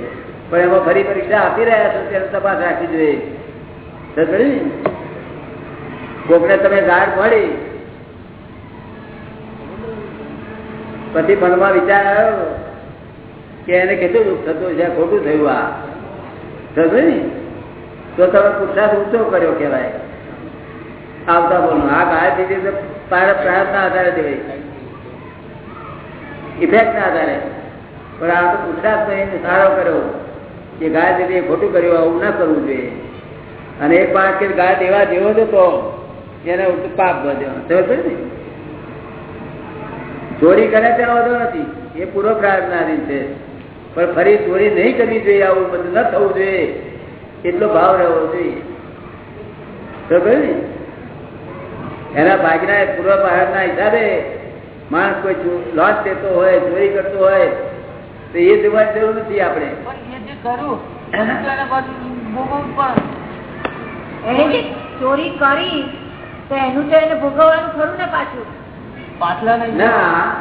પણ એમાં ફરી પરીક્ષા આપી રહ્યા છો ત્યારે તપાસ રાખવી જોઈએ. કોકને તમે ગાઢ મળી પછી મનમાં વિચાર આવ્યો કે એને કેટલું દુઃખ થતું છે ખોટું થયું આ. થતું ને? તો તમે પુરસાદ ઊંચો કર્યો કહેવાય. આવતા બોલો. આ ગાય દીધી તો ના આધારે દેવાય ઇફેક્ટ ના આધારે. પણ આ તો પુરુષાર્થ કરીને સારો કર્યો. કે ગાય દીદી ખોટું કર્યું, આવું ના કરવું જોઈએ. અને એક પાંચ કે ગાય દેવા જેવો હતો એને પાપ વધ્યો ચોરી કરે ત્યાં વધુ નથી. એ પૂર્વ પ્રાર્થનાધીન છે. પણ ફરી ચોરી નહીં કરવી જોઈએ, આવું બધું ન થવું જોઈએ. એટલો ભાવ રહેવો જોઈએ. ને? એના ભાગના પૂર્વ ભારતના હિસાબે માણસ કોઈ લોસ દેતો હોય, ચોરી કરતો હોય, તો એ જોવાની જરૂર નથી આપણે. જે જે ચોરી કરી તો એનું તો એને ભોગવવાનું ખરું ને પાછું? પાછલા નહીં. ના.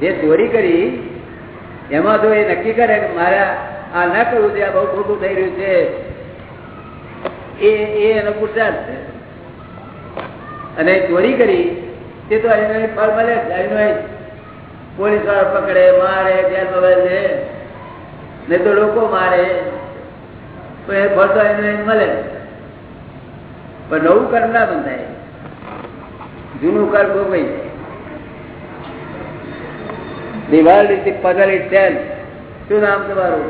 જે ચોરી કરી એમાં તો એ નક્કી કરે કે મારે આ ના કરવું છે આ બહુ ખોટું થઈ રહ્યું છે. એ એ એનો પુરુષાર્થ છે. અને ચોરી કરી તે તો એનો એ ફળ મળે જ. પોલીસવાળા પકડે મારે જેલ લે નહીં તો લોકો મારે તો એ ફળ તો એને મળે. પણ નવું કર્મ ના બંધાય. જૂનું કર્મ ભોગવી the puzzle itself. શું નામ તમારું?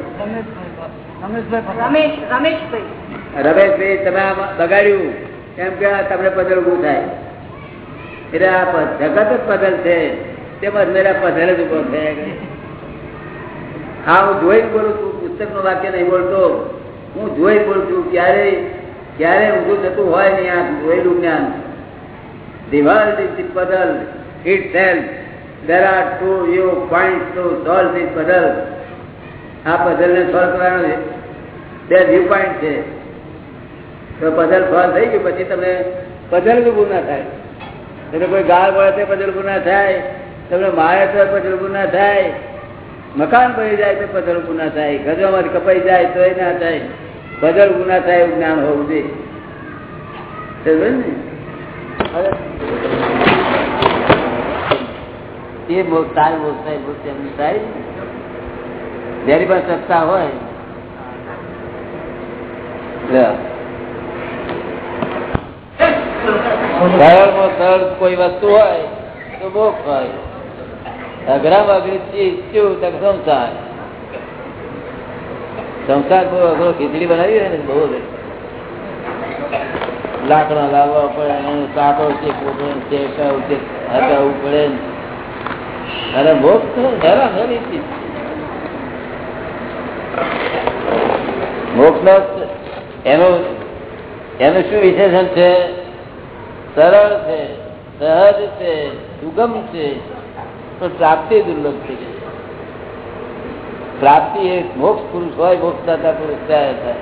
રમેશભાઈ તમે આ બગાડ્યું. એમ કે તમને પઝલ ઉભું થાય. એટલે આ જગત જ પધલ છે. તેમાં મેરા પધલ જ ઊભો થયા. હા, હું જોઈ બોલું છું પુસ્તકનું વાક્ય નહીં બોલતો. હું જોઈ બોલું છું, ક્યારે ક્યારે ઊંધું થતું હોય નહીં આ જોયેલું જ્ઞાન. દિવાલ બદલ itself there are two you point to solve to બદલ. આ puzzle ને solve કરવાનો બે વ્યૂ પોઈન્ટ છે. તો પઝલ સોલ્વ થઈ ગયું, પછી તમે પઝલ ઉભું ના થાય. તમે કોઈ ગાળ વળે તે પઝલ ઉભું ના થાય. તમને મારે તો પઝલ ઉભું ના થાય. મકાન બની જાય તો પધર ગુના થાય ગજવામાં કપાઈ જાય તો ના થાય. પધર ગુના થાય એવું જ્ઞાન હોવું જોઈએ? એ થાય મોક્ષ જેની પણ સત્તા હોય. સરળ કોઈ વસ્તુ હોય તો મોક્ષ હોય. અઘરી તો સંસાર. સંસાર બહુ અઘરો ખીચડી બનાવી હોય ને બહુ લાકડા લાવવા પડે, એનું છે કોટણ છે હટાવવું પડે અરે ચીજ મોક્ષ એનું એનું શું વિશેષણ છે? સરળ છે, સહજ છે, સુગમ છે. તો પ્રાપ્તિ દુર્લભ છે પ્રાપ્તિ એ મોક્ષ પુરુષ હોય મોક્ષ દાતા પુરુષ ત્યારે હતા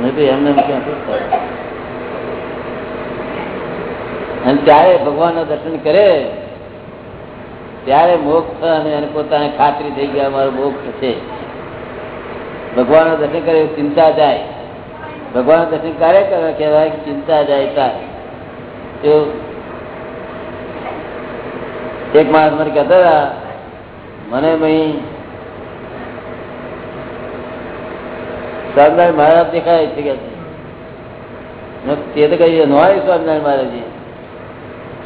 નહીં એમને ક્યાં શું થાય? અને ત્યારે ભગવાન દર્શન કરે, ત્યારે મોક્ષ અને પોતાને ખાતરી થઈ ગયા મારો મોક્ષ છે. ભગવાન દર્શન કરે, ચિંતા જાય. ભગવાન દર્શન ક્યારે કરવા કહેવાય? ચિંતા જાય, તાર. એક માણસ મને કહેતા હતા, મને ભાઈ, સ્વામિનારાયણ મહારાજ દેખાય છે કે તે તો કહી નોય સ્વામિનારાયણ મહારાજ.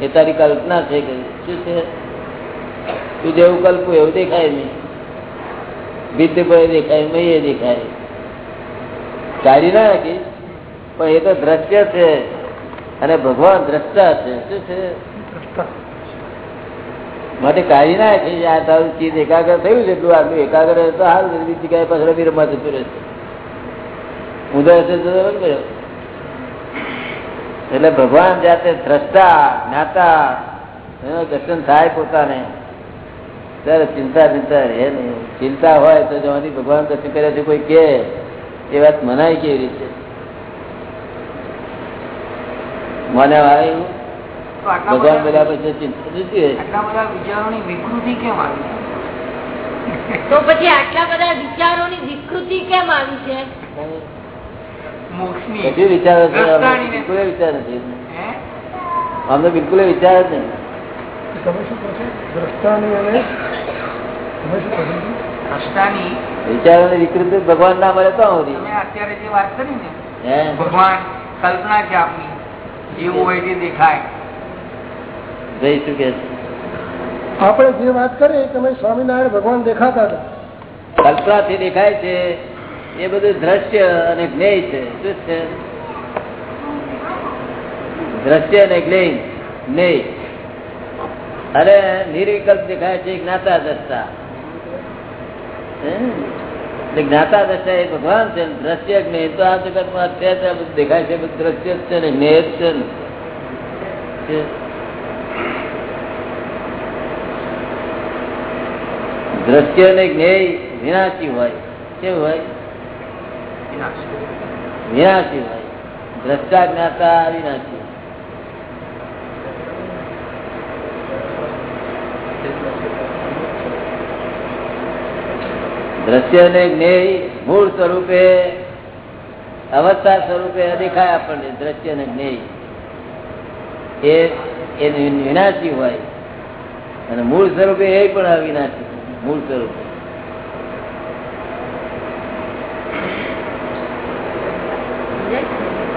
એ તારી કલ્પના છે કે શું છે? તું જેવું કલ્પું એવું દેખાય નહીં. વિદ્ય કોઈ દેખાય, મય દેખાય. ચાલી ના રાખી, પણ એ તો દ્રશ્ય છે અને ભગવાન દ્રષ્ટા છે. શું છે? માટે કાઢી ના રાખી. આ તારું ચીજ એકાગ્ર થયું છે એટલું આટલું એકાગ્ર તો હાલ બીજી કઈ પાછળ બી રમવા જતું રહેશે. કર્યો. એટલે ભગવાન જાતે દ્રષ્ટા, જ્ઞાતા, એનું દર્શન થાય પોતાને. ત્યારે ચિંતા ચિંતા રહે નહીં ચિંતા હોય તો જવાની ભગવાન દર્શન કર્યા છે કોઈ કે. એ વાત મનાય કેવી રીતે? મને આવ્યું ભગવાન બધા બધા પછી ચિંતા જતી આટલા બધા વિચારોની વિકૃતિ કેમ આવી તો પછી આટલા બધા વિચારોની વિકૃતિ કેમ આવી છે? વિચાર. બિલકુલ વિચાર નથી. અમને બિલકુલ વિચાર જ નહીં. તમે શું કહો છો? દ્રષ્ટાની અને તમે શું કહો છો? દ્રષ્ટાની વિચારોની વિકૃતિ ભગવાન ના મળે તો અત્યારે જે વાત કરી ને હે? ભગવાન કલ્પના છે આપની. જેવું હોય તે દેખાય. જઈ શું આપણે જે વાત કરી તમે સ્વામિનારાયણ ભગવાન દેખાતા હતા. કલ્પનાથી દેખાય છે એ બધું દ્રશ્ય અને જ્ઞેય છે. શું છે? દ્રશ્ય અને જ્ઞેય જ્ઞેય. અને નિર્વિકલ્પ દેખાય છે જ્ઞાતા દ્રષ્ટા જ્ઞાતા દ્રષ્ટા એ ભગવાન છે દ્રશ્ય જ્ઞેય. તો આ જગતમાં અત્યારે દેખાય છે દ્રશ્ય જ છે ને જ્ઞેય જ છે ને છે. દ્રશ્ય ને જ્ઞેય વિનાશી હોય. કેવું હોય? વિનાશી હોય. દ્રષ્ટા, જ્ઞાતા વિનાશી દ્રશ્ય ને જ્ઞેય મૂળ સ્વરૂપે, અવસ્થા સ્વરૂપે દેખાય આપણને દ્રશ્ય ને જ્ઞેય. એ વિનાશી હોય. અને મૂળ સ્વરૂપે એ પણ અવિનાશી. મૂળ સ્વરૂપ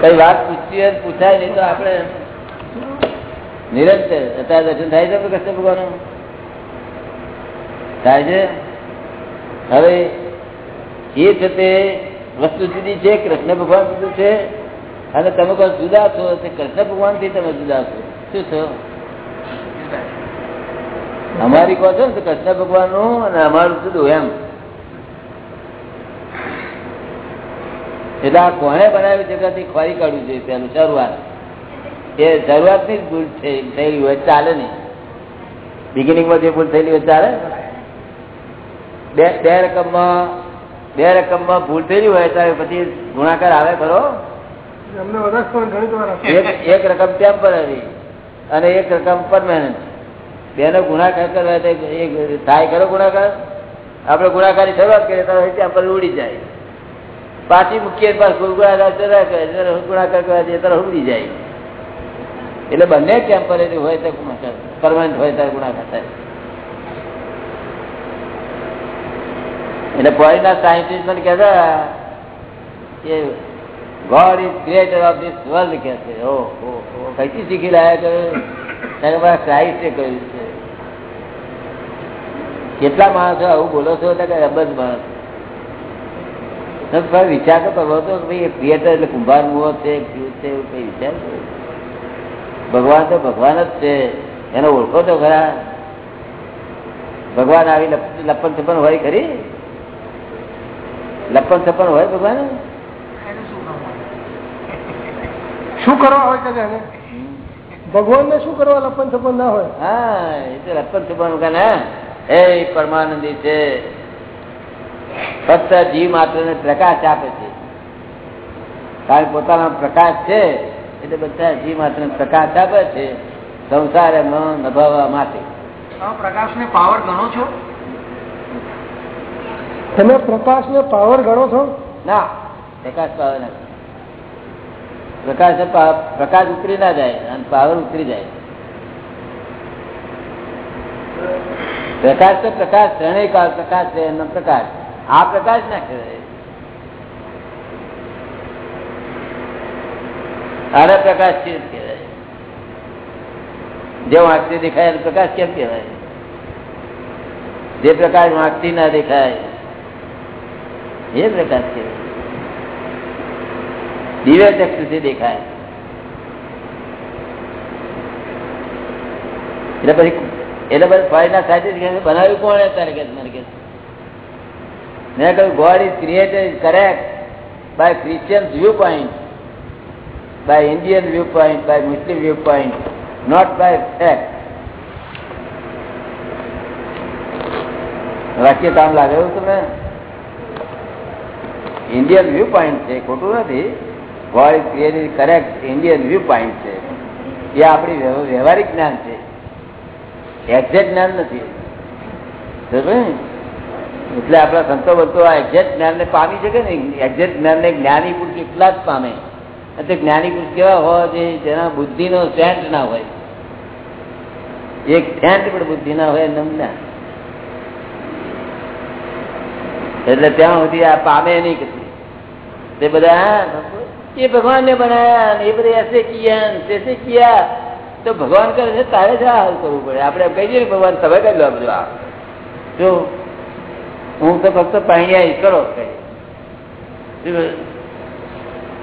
કઈ વાત પૂછીએ પૂછાય, નહીં તો આપણે નિરંતર અત્યારે દર્શન થાય છે કૃષ્ણ ભગવાન થાય છે? હવે એ છે તે વસ્તુ જુદી છે, કૃષ્ણ ભગવાન જુદું છે, અને તમે કોઈ જુદા છો તે કૃષ્ણ ભગવાનથી તમે જુદા છો. શું છો? અમારી કહો છો ને કૃષ્ણ ભગવાનનું અને અમારું જુદું એમ. એટલે આ કોને બનાવી જગત એ ખોરી કાઢવું જોઈએ તેનું શરૂઆત. એ શરૂઆતની જ ભૂલ થયેલી હોય ચાલે નહીં. બિગિનિંગમાં જે ભૂલ થયેલી હોય ચાલે. બે બે રકમમાં બે રકમમાં ભૂલ થયેલી હોય ત્યારે પછી ગુણાકાર આવે ખરો? અમને રકમ પણ પર હતી એક એક અને એક રકમ પરમાનન્ટ બેનો ગુણાકાર કરવા થાય ખરો ગુણાકાર? આપણે ગુણાકારની શરૂઆત કરીએ તો ટેમ્પર ઉડી જાય. પાછી મૂકીએ ગુણાકાર કરે. ગુણાકાર કરવા જઈએ ત્યારે ઉડી જાય. એટલે બંને ટેમ્પરરી હોય તો ગુણાકાર પરમાનન્ટ હોય ત્યારે ગુણાકાર થાય. એટલે ફોરેનના સાયન્ટિસ્ટ પણ કહેતા કે God is creator of this world કે છે ઓ કઈથી શીખી લાયા કે ક્રાઇસ્ટે કહ્યું છે. કેટલા માણસો આવું બોલો છો એટલે કે અબજ માણસ. તમે વિચાર તો કરવો તો કે ભાઈ થિયેટર એટલે કુંભાર મુવો છે ક્યુ છે એવું કઈ વિચાર ભગવાન તો ભગવાન જ છે એનો ઓળખો તો ખરા. ભગવાન આવી લપન છપન હોય ખરી? લપન છપન હોય ભગવાન? શું કરવા હોય કદાચ ભગવાન ને શું કરવા લપન છપન ના હોય? હા એ તો લપન છપન ને એ પરમાનંદી છે. ફક્ત જીવ માત્ર ને પ્રકાશ આપે છે. કારણ પોતાનો પ્રકાશ છે એટલે બધા જીવ માત્ર ને પ્રકાશ આપે છે સંસાર એમાં નભાવવા માટે. તમે પ્રકાશને પાવર ગણો છો? તમે પ્રકાશ ને પાવર ગણો છો? ના પ્રકાશ પાવર નથી. પ્રકાશ પા- પ્રકાશ ઉતરી ના જાય અને પાવર ઉતરી જાય. પ્રકાશ તો પ્રકાશ ત્રણેય કાળ પ્રકાશ છે, એનો પ્રકાશ. આ પ્રકાશ ના કહેવાય. આને પ્રકાશ કેમ કહેવાય. જે વાંચતી દેખાય પ્રકાશ કેમ કહેવાય? જે પ્રકાશ વાંચતી ના દેખાય, એ પ્રકાશ કહેવાય. દિવ્ય ચક્ષુથી દેખાય. એટલે પછી એટલે પછી ફોરેનના સાયન્ટિસ્ટ બનાવ્યું કોણ કે મને કે મેં કહ્યું God is created correct by Christian view point by Indian view point by Muslim view point not by fact વાક્ય કામ લાગે એવું તમે ઇન્ડિયન વ્યૂ પોઈન્ટ છે ખોટું નથી. God is created correct Indian view point છે. એ આપણી વ્યવહારિક જ્ઞાન છે. એક્ઝેક્ટ જ્ઞાન નથી. એટલે આપણા સંતો બધો આ એક્ઝેક્ટ જ્ઞાનને પામી શકે ને? એક્ઝેક્ટ જ્ઞાનને જ્ઞાની પુરુષ એટલા જ પામે. તે જ્ઞાની પુરુષ કેવા હોવા જોઈએ જેના બુદ્ધિનો સેન્ટ ના હોય. એક સેન્ટ પણ બુદ્ધિ ના હોય એમ એટલે ત્યાં સુધી આ પામે નહીં કશું તે બધા એ ભગવાન ને બનાયા એ બધા એસે કિયા એસે કિયા. તો ભગવાન કરે છે, તારે જ હાલ કરવું પડે? આપણે એમ કહી દઈએ ભગવાન, તમે કઈ લો બધું આ. જો, હું તો ફક્ત પાણી કરો કઈ?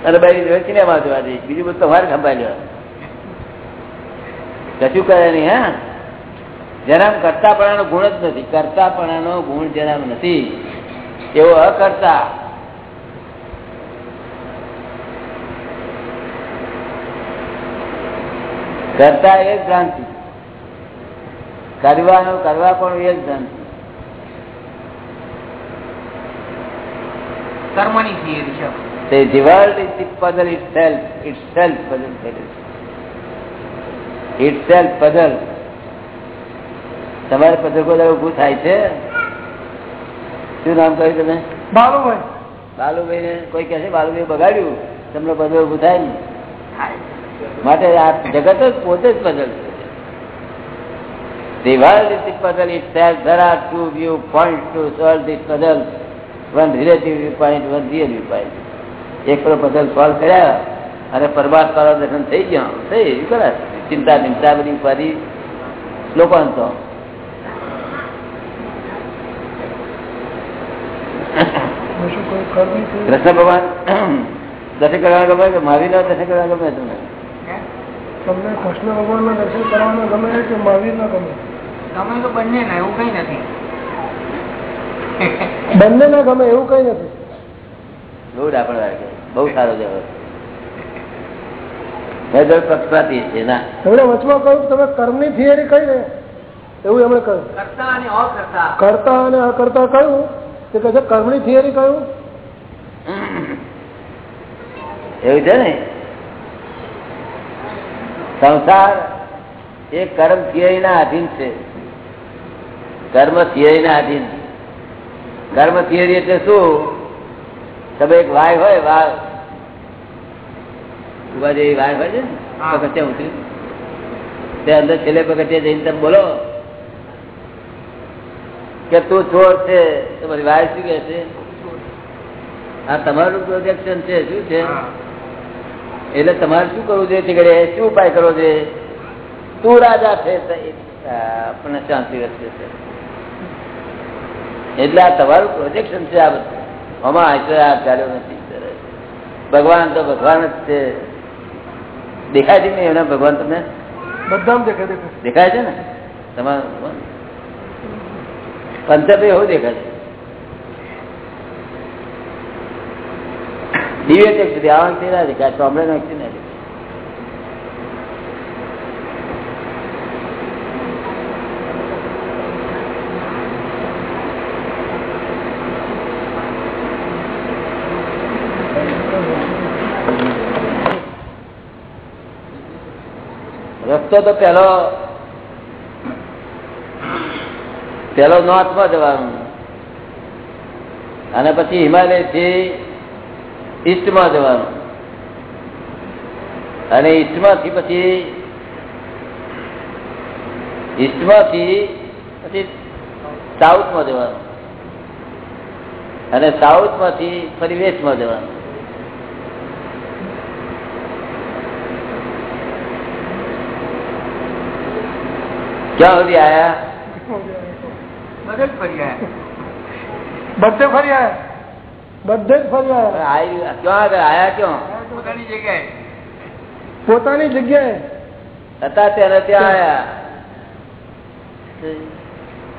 અને ભાઈ સિનેમા જોવા જઈશ બીજું બધું તમારે સંભાળી લેવાનું કશું કરે નહીં, હા? જરામ કરતાપણાનો ગુણ જ નથી. કરતાપણાનો ગુણ જરામ નથી. એવો અકર્તા. કરતા એ જ ભ્રાંતિ. કરવાનું કરવા પણ એ જ ભ્રાંતિ. કર્મની થિયરી છે. The, the world is the puzzle itself, itself puzzle Itself puzzle. તમારે પઝલ ઉભું થાય છે? શું નામ કહ્યું તમે? બાલુભાઈ. બાલુભાઈ ને કોઈ કહે છે? બાલુભાઈ બગાડ્યું? તમને પઝલ ઉભું થાય ને? માટે આ જગત જ પોતે જ પઝલ છે The world is the puzzle itself. There are two viewpoints to solve this puzzle. One relative viewpoint, one real viewpoint. એક પેલો પઝલ સોલ્વ કર્યા અને પરમાત્મા દર્શન થઈ ગયો થઈ ખરા ચિંતા ચિંતા બધી ઉપાધિ લોકો તો કૃષ્ણ ભગવાન દર્શન કરવા ગમે કે મહાવીર દર્શન કરવા ગમે તમને તમને કૃષ્ણ ભગવાનના દર્શન કરવાના ગમે કે મહાવીરના ગમે? ગમે તો બંને ના એવું કઈ નથી. બંને ના ગમે એવું કઈ નથી. બહુ ડાપણ બહુ સારો છે ના. એમણે વચમાં કહ્યું તમે કર્મની થિયરી કઈ ને એવું એમણે કહ્યું. કરતા અને અકર્તા. કરતા અને અકર્તા કહ્યું તે કહે છે કર્મની થિયરી કહ્યું. એવું છે ને? સંસાર એ કર્મ થિયરી ના આધીન છે. કર્મ થિયરી ના આધીન. કર્મ થિયરી એટલે શું? તમે એક વાય હોય વાય ઊભા જેવી વાય હોય છે પગથિયા ઉતરી. તે અંદર છેલ્લે પગથિયા જઈને તમે બોલો. કે તું છોડ છે. તો બધી વાય શું કે છે? આ તમારું પ્રોજેક્શન છે. શું છે? એટલે તમારે શું કરવું જોઈએ? તે ઘડીએ શું ઉપાય કરવો જોઈએ? તું રાજા છે આપણને શાંતિ વધશે છે. એટલે આ તમારું પ્રોજેક્શન છે આ બધું. આમાં આશ્રય હાથ ચાલ્યો નથી ભગવાન તો ભગવાન જ છે. દેખાય છે ને એમના ભગવાન તમને? બધા દેખે દેખે દેખાય છે ને? તમારું ભગવાન? પંચભે એવું દેખાય છે. દિવ્ય ચેક સુધી આ વખતે ના દેખાય ચોમડે નો. વખતે રસ્તો તો પેલો પેલો નોર્થમાં જવાનું. અને પછી હિમાલયથી ઈસ્ટમાં જવાનું. અને ઈસ્ટમાંથી પછી ઈસ્ટમાંથી પછી સાઉથમાં જવાનું. અને સાઉથમાંથી ફરી વેસ્ટમાં જવાનું. ક્યાં સુધી આયા? બધે ફરી આયા. બધે જ ફરી આવ્યા ક્યાં આયા ક્યાં? પોતાની જગ્યાએ. હતા ત્યારે ત્યાં આયા.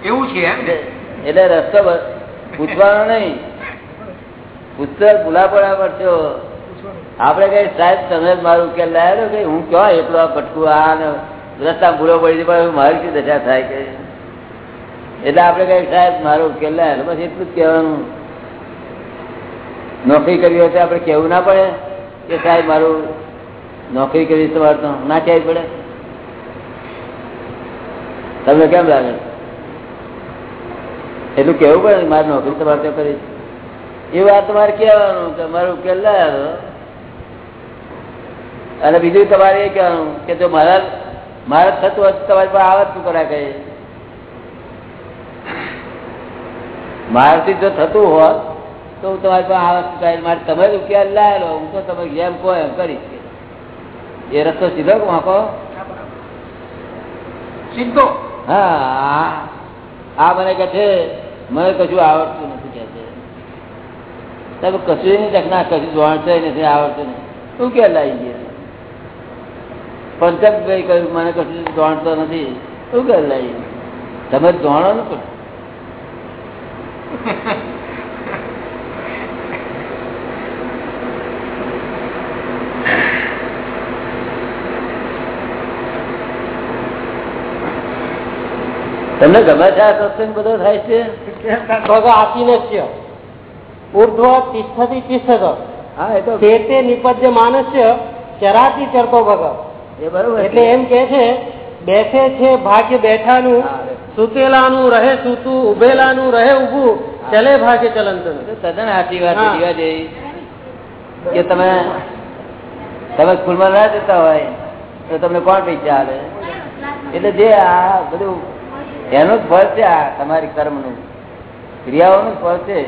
એવું છે એમ એટલે રસ્તો પૂછવાનો નહીં. પુસ્તક ભૂલા પડ્યા પડશો આપડે કઈ સાહેબ તમે જ મારું ઉકેલ લાયેલો કે હું ક્યાં એકલો આ ભટકું આ રસ્તા ભૂલો પડી જાય પણ મારી શું દશા થાય કે? એટલે આપડે કઈ સાહેબ મારો ઉકેલ લાયેલો બસ એટલું જ કહેવાનું. નોકરી કરવી હોય તો આપણે કેવું ના પડે કે સાહેબ, મારું નોકરી કરવી તમારે તો ના કહેવી પડે. તમને કેમ લાગે? એટલું કેવું પડે મારી નોકરી તમારે તો કરી એ વાત તમારે કહેવાનું કે મારું ઉકેલ લાવ્યો અને બીજું તમારે એ કહેવાનું કે જો મારા મારા થતું હોય તો તમારી પાસે આવત શું કરા કહે મારાથી જો થતું હોત તો હું તમારી પાસે આ વસ્તુ કહે મારે તમે ઉકેલ લાયેલો હું તો તમે જેમ કહો એમ કરીશ. એ રસ્તો સીધો વાંકો સીધો? હા આ- મને કે છે મને કશું આવડતું નથી કે છે. તમે કશું નહીં તક કશું જાણશે નથી આવડતું નહીં શું કે લાવી ગયા? પંચકભાઈ કહ્યું મને કશું દોણતો નથી. તું કે લાવી તમે દોણો ને પણ. તમને ગમે છે આ સત્સંગ બધો થાય છે? આતિનસ્ય ઉર્ધ્વ તિષ્ઠતિ તિષ્ઠત. હા એ તો તે તે નિપજ્ય માનસ્ય ચરાતી ચરતો ભગત. એ બરોબર. એટલે એમ કે છે બેસે છે ભાગ્ય બેઠાનું સુતેલાનું રહે સૂતું ઉભેલાનું રહે ઉભું ચલે ભાગ્ય ચલન તો તદ્દન સાચી વાત છે. જેવી. કે તમે તમે સ્કૂલમાં ના જતા હોય તો તમને કોણ પૈસા આવે એટલે જે આ બધું એનું જ ફળ છે આ તમારી કર્મનું. ક્રિયાઓનું જ ફળ છે.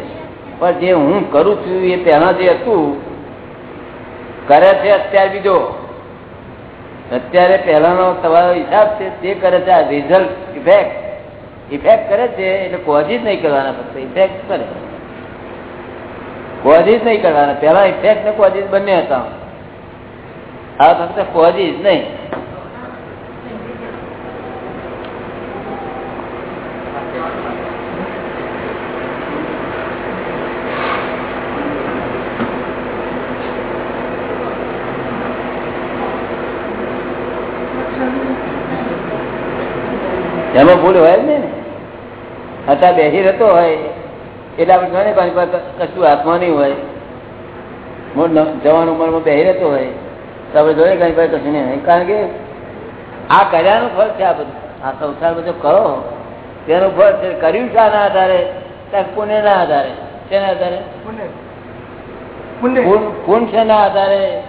પણ જે હું કરું છું એ પહેલા જે હતું, કરે છે અત્યારે બીજો. અત્યારે પહેલાનો તમારો હિસાબ છે, તે કરે છે આ રિઝલ્ટ ઇફેક્ટ ઇફેક્ટ કરે છે એટલે કોઝિસ નહીં કરવાના, ફક્ત ઇફેક્ટ કરે. જ નહીં કરવાના. પહેલા ઇફેક્ટ ને કોઝીસ બંને હતા. આ ફક્ત જ નહીં એમાં ભૂલ હોય જ નહીં ને અત્યારે બેસી રહેતો હોય એટલે આપણે જોઈએ કોની પાસે કશું હાથમાં નહીં હોય. ન- જવાન ઉંમરમાં બેસી રહેતો હોય. તો આપણે જોઈએ કઈ પાસે કશું નહીં હોય. કારણ કે આ કર્યાનું ફળ છે આ બધું. આ સંસાર બધો કરો. તેનું ફળ છે કર્યું છે આના આધારે ત્યાં પુણ્યના આધારે. શેના આધારે? પુણ્ય. પુણ્ય. શેના આધારે.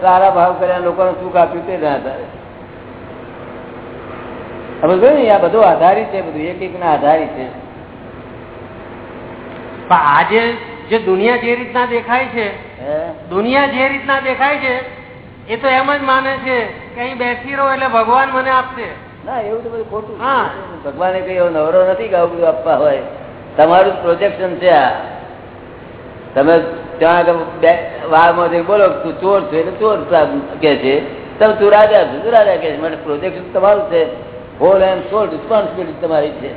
સારા ભાવ કર્યા લોકોને સુખ આપ્યું તેના આધારે. જોયું ને આ બધું આધારિત છે બધું એક એક ના આધારિત છે. પણ આજે જે દુનિયા જે રીતના દેખાય છે દુનિયા જે રીતના દેખાય છે એ તો એમ જ માને છે કે અહીં બેસી રહો એટલે ભગવાન મને આપશે. ના એવું તો બધું ખોટું હા. ભગવાને કઈ એવો નવરો નથી કે આવું બધું આપવા હોય. તમારું પ્રોજેક્શન છે આ. તમે ત્યાં વાળમાં જઈ બોલો તું ચોર છો એટલે ચોર કે છે. તમે તું રાજા છો તું રાજા કે છે. માટે પ્રોજેક્શન તમારું છે. હોલ એન્ડ સોલ રિસ્પોન્સિબિલિટી તમારી છે.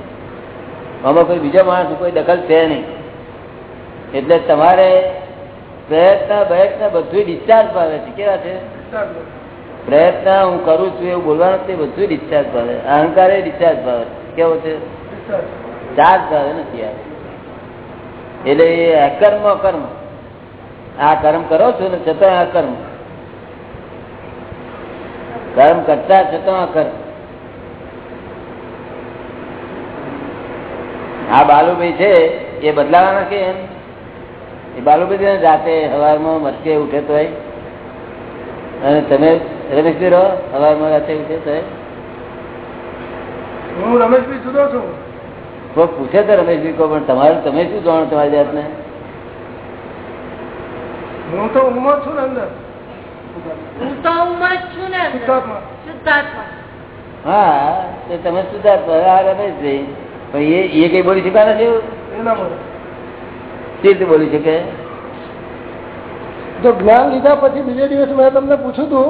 આમાં કોઈ બીજા માણસ કોઈ દખલ છે નહીં. એટલે તમારે પ્રયત્ન પ્રયત્ન બધું ડિસ્ચાર્જ પાવે છે. કેવા છે? પ્રયત્ન હું કરું છું એવું બોલવાનું તે બધું ડિસ્ચાર્જ ભાવે. અહંકાર એ ડિસ્ચાર્જ ભાવે કેવો છે? ચાર્જ પાવે નથી આ. એટલે એ અકર્મ અકર્મ. આ કર્મ કરો છો ને છતાં અકર્મ. કર્મ કરતા છતાં અકર્મ. આ બાલુભાઈ છે એ બદલાવાના કે એમ? એ બાલુભાઈ છે ને રાતે સવારમાં મરકે ઉઠે તો અને તમે રમેશભાઈ રહો સવારમાં રાતે ઉઠે તો હું રમેશભાઈ જુદો છું. કોઈ પૂછે તો રમેશભાઈ કહો પણ તમારે તમે શું જાણો તમારી જાતને? હું તો ઉમર છું ને અંદર. હા તો તમે સુધાર્થ રમેશભાઈ. પણ એ એ કઈ બોલી શકા નથી એના રીતે બોલી શકે? જો જ્ઞાન લીધા પછી બીજે દિવસ મેં તમને પૂછ્યું હતું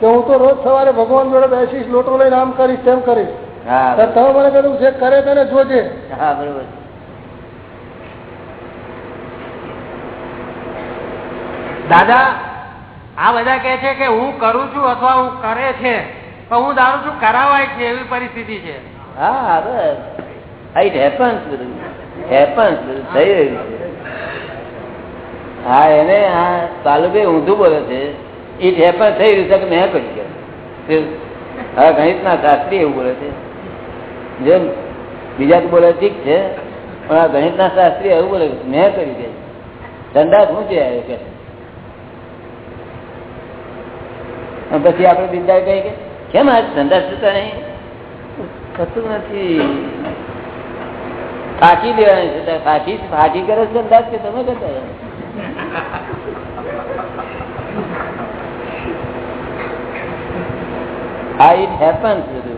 કે હું તો રોજ સવારે ભગવાન જોડે બેસીશ લોટો લઈને આમ કરીશ તેમ કરીશ. તમે મને કહ્યું જે કરે તેને જોજે. હા બરોબર. દાદા આ બધા કે છે કે હું કરું છું અથવા હું કરે છે પણ હું ધારું છું કરાવાય છે એવી પરિસ્થિતિ છે. હા બસ. ઇટ હેપન્સ હેપન્સ હા, એને ઊંધું બોલે છે. ઇટ હેપન થઈ રહ્યું છે કે મેં કરી ગયા હા ગણિત ના શાસ્ત્રી એવું બોલે છે. જેમ બીજા તો બોલે ઠીક છે, પણ આ ગણિત ના શાસ્ત્રી એવું બોલે મેં કરી દે ધંધા શું છે આવ્યો કે પછી આપણે બિંદા કહીએ કે, કેમ આ ધંધા થતા નહીં? થતું નથી. ફાંકી દેવાની છે ફાંકી ફાંકી કરે છે અંદાજ કે તમે કરતા? હા ઇટ હેપન્સ બધું